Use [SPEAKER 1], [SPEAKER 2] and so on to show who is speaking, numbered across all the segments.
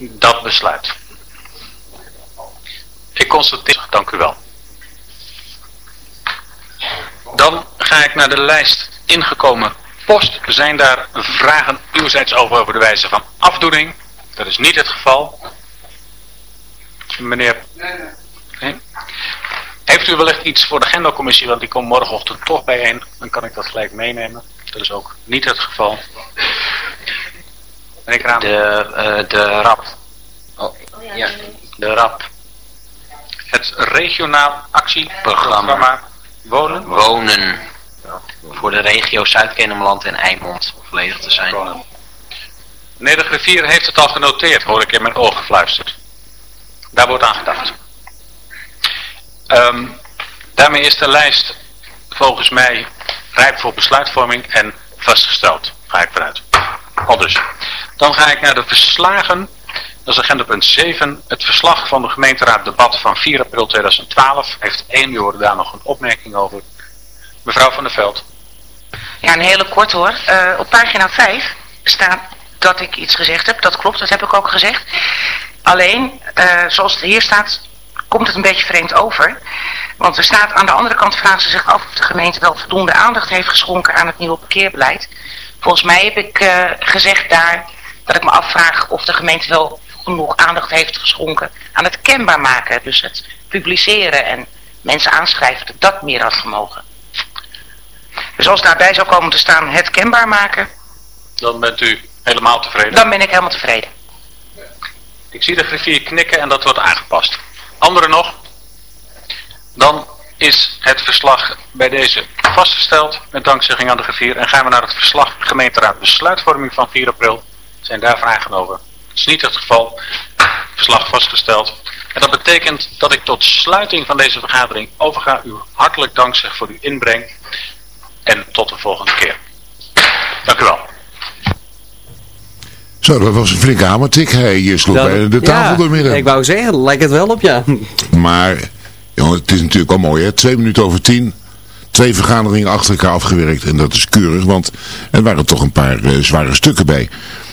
[SPEAKER 1] dat besluit. Ik constateer, dank u wel. Dan ga ik naar de lijst ingekomen post. Zijn daar vragen uwzijds over, over de wijze van afdoening? Dat is niet het geval. Meneer... Nee? Heeft u wellicht iets voor de agendacommissie, want die komt morgenochtend toch bijeen. Dan kan ik dat gelijk meenemen. Dat is ook niet het geval.
[SPEAKER 2] De, uh, de RAP.
[SPEAKER 1] Oh, ja. De RAP. Het regionaal actieprogramma Wonen.
[SPEAKER 2] Wonen. Voor de regio Zuid-Kennemerland en Eimond, om volledig te zijn.
[SPEAKER 1] Meneer de griffier heeft het al genoteerd, hoor ik in mijn ogen gefluisterd. Daar wordt aan gedacht. Um, daarmee is de lijst volgens mij rijp voor besluitvorming en vastgesteld. Ga ik vanuit. Al dus. Dan ga ik naar de verslagen. Dat is agenda punt 7. Het verslag van de gemeenteraad debat van 4 april 2012. Heeft één uur daar nog een opmerking over. Mevrouw van der Veld.
[SPEAKER 3] Ja, een hele kort hoor. Uh, op pagina 5 staat dat ik iets gezegd heb. Dat klopt, dat heb ik ook gezegd. Alleen, uh, zoals het hier staat, komt het een beetje vreemd over. Want er staat aan de andere kant vragen ze zich af of de gemeente wel voldoende aandacht heeft geschonken aan het nieuwe parkeerbeleid. Volgens mij heb ik uh, gezegd daar dat ik me afvraag of de gemeente wel genoeg aandacht heeft geschonken aan het kenbaar maken. Dus het publiceren en mensen aanschrijven dat dat meer had gemogen. Dus als daarbij zou komen te staan het kenbaar maken.
[SPEAKER 1] Dan bent u helemaal tevreden?
[SPEAKER 3] Dan ben ik helemaal tevreden.
[SPEAKER 1] Ik zie de griffier knikken en dat wordt aangepast. Anderen nog? Dan is het verslag bij deze vastgesteld met dankzegging aan de griffier. En gaan we naar het verslag gemeenteraad besluitvorming van 4 april. Zijn daar vragen over? Dat is niet het geval. Verslag vastgesteld. En dat betekent dat ik tot sluiting van deze vergadering overga. U hartelijk dank zeg voor uw inbreng. En tot de volgende keer. Dank u wel.
[SPEAKER 4] Zo, dat was een flinke hamertik. Hij sloeg dat, bij de tafel ja, doormidden.
[SPEAKER 5] Ik wou zeggen, lijkt het wel op, ja.
[SPEAKER 4] Maar, jongen, het is natuurlijk wel mooi, hè. Twee minuten over tien. Twee vergaderingen achter elkaar afgewerkt. En dat is keurig, want er waren toch een paar uh, zware stukken bij.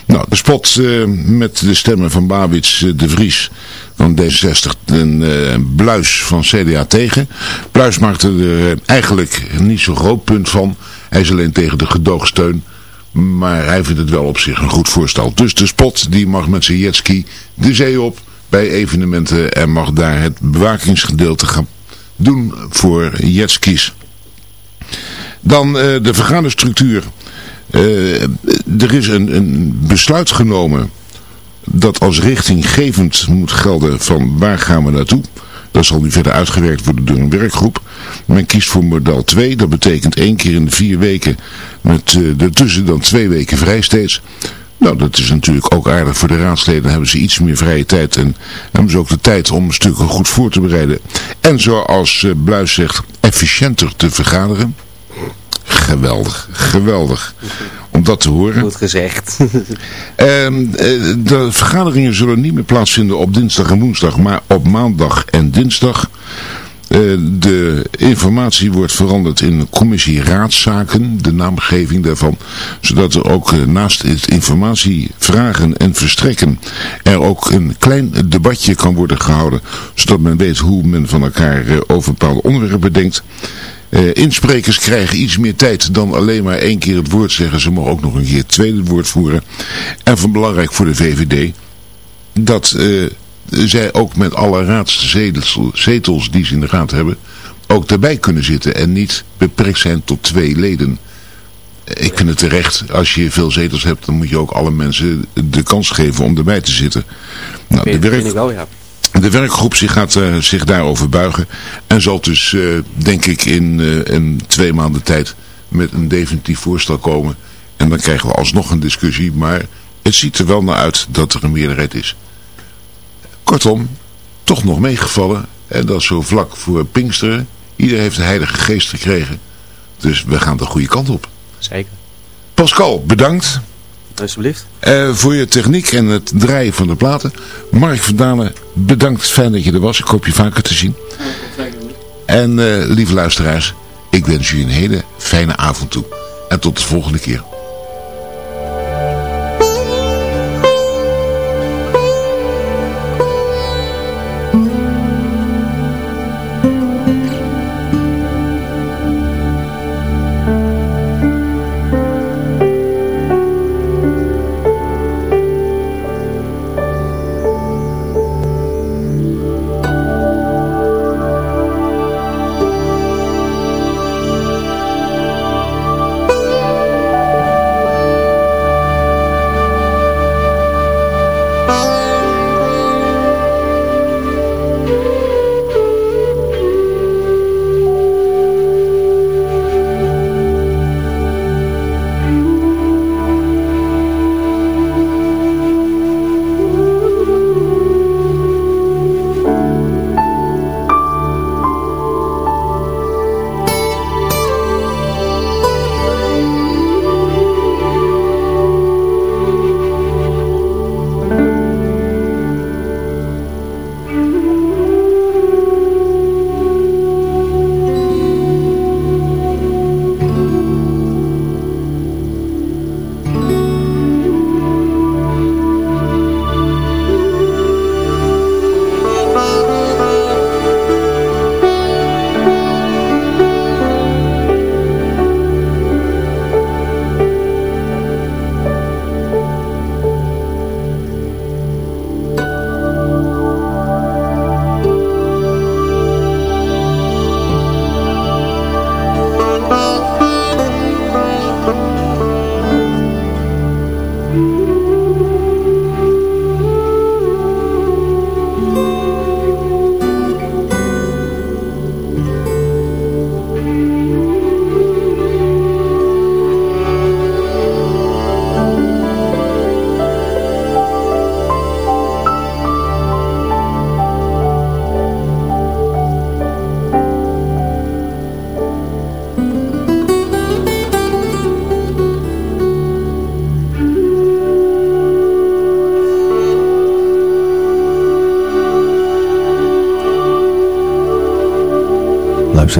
[SPEAKER 4] Nou, de spot uh, met de stemmen van Babits uh, de Vries van D66 en Bluis van CDA tegen. Bluis maakte er eigenlijk niet zo'n groot punt van. Hij is alleen tegen de gedoogsteun. Maar hij vindt het wel op zich een goed voorstel. Dus de spot die mag met zijn jetski de zee op bij evenementen en mag daar het bewakingsgedeelte gaan doen voor jetskis. Dan uh, de vergaderstructuur. Uh, er is een, een besluit genomen dat als richtinggevend moet gelden van waar gaan we naartoe. Dat zal nu verder uitgewerkt worden door een werkgroep. Men kiest voor model 2. Dat betekent één keer in de vier weken met ertussen dan twee weken vrij steeds. Nou, dat is natuurlijk ook aardig voor de raadsleden. Dan hebben ze iets meer vrije tijd en hebben ze ook de tijd om stukken goed voor te bereiden. En zoals uh, Bluis zegt, efficiënter te vergaderen. Geweldig, geweldig om dat te horen.
[SPEAKER 5] Goed gezegd.
[SPEAKER 4] Ehm, eh, de vergaderingen zullen niet meer plaatsvinden op dinsdag en woensdag, maar op maandag en dinsdag. Uh, de informatie wordt veranderd in commissie raadszaken, de naamgeving daarvan, zodat er ook uh, naast het informatie vragen en verstrekken er ook een klein debatje kan worden gehouden, zodat men weet hoe men van elkaar uh, over bepaalde onderwerpen denkt. Insprekers krijgen iets meer tijd dan alleen maar één keer het woord zeggen. Ze mogen ook nog een keer het tweede woord voeren. En van belangrijk voor de VVD, dat zij ook met alle raadszetels die ze in de raad hebben, ook daarbij kunnen zitten en niet beperkt zijn tot twee leden. Ik vind het terecht, als je veel zetels hebt, dan moet je ook alle mensen de kans geven om erbij te zitten.
[SPEAKER 5] Nou, de werk...
[SPEAKER 4] Werkgroep zich gaat uh, zich daarover buigen en zal dus uh, denk ik in, uh, in twee maanden tijd met een definitief voorstel komen. En dan krijgen we alsnog een discussie, maar het ziet er wel naar uit dat er een meerderheid is. Kortom, toch nog meegevallen en dat is zo vlak voor Pinksteren. Iedereen heeft de heilige geest gekregen, dus we gaan de goede kant op.
[SPEAKER 5] Zeker.
[SPEAKER 4] Pascal, bedankt.
[SPEAKER 5] Alsjeblieft.
[SPEAKER 4] Uh, voor je techniek en het draaien van de platen. Mark Verdalen, bedankt. Fijn dat je er was. Ik hoop je vaker te zien. En uh, lieve luisteraars, ik wens u een hele fijne avond toe. En tot de volgende keer.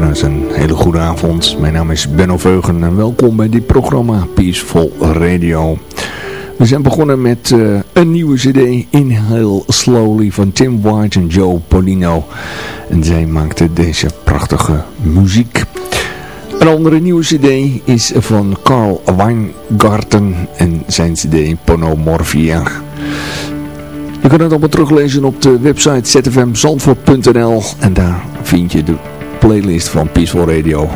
[SPEAKER 6] Luisteraars, een hele goede avond. Mijn naam is Benno Veugen en welkom bij dit programma Peaceful Radio. We zijn begonnen met uh, een nieuwe cd, Inhale Slowly, van Tim White en Joe Polino. En zij maakten deze prachtige muziek. Een andere nieuwe cd is van Carl Weingarten en zijn cd Ponomorphia. Je kunt het allemaal teruglezen op de website zfmzandvoort.nl en daar vind je de playlist van Peaceful Radio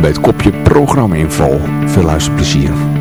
[SPEAKER 6] bij het kopje programma info. Veel luisterplezier.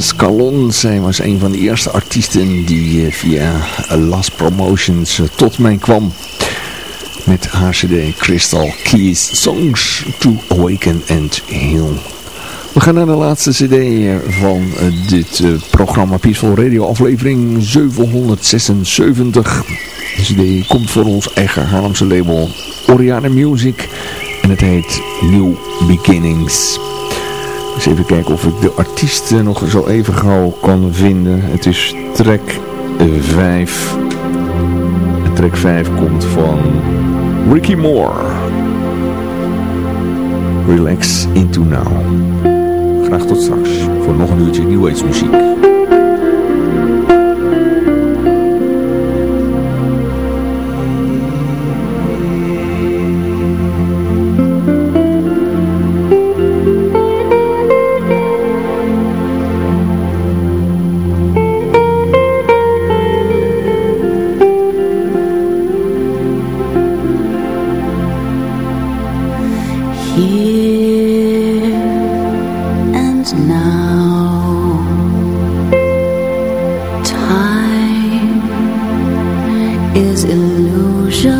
[SPEAKER 6] Scalon. Zij was een van de eerste artiesten die eh, via Last Promotions eh, tot mij kwam. Met haar cd Crystal Keys Songs to Awaken and Heal. We gaan naar de laatste cd eh, van dit programma Peaceful Radio aflevering 776. De cd komt voor ons eigen Haarlemse label Oriana Music en het heet New Beginnings. Eens even kijken of ik de artiesten nog zo even gauw kan vinden. Het is track 5. track 5 komt van Ricky Moore. Relax Into Now. Graag tot straks voor nog een uurtje New Age muziek.
[SPEAKER 7] is illusion.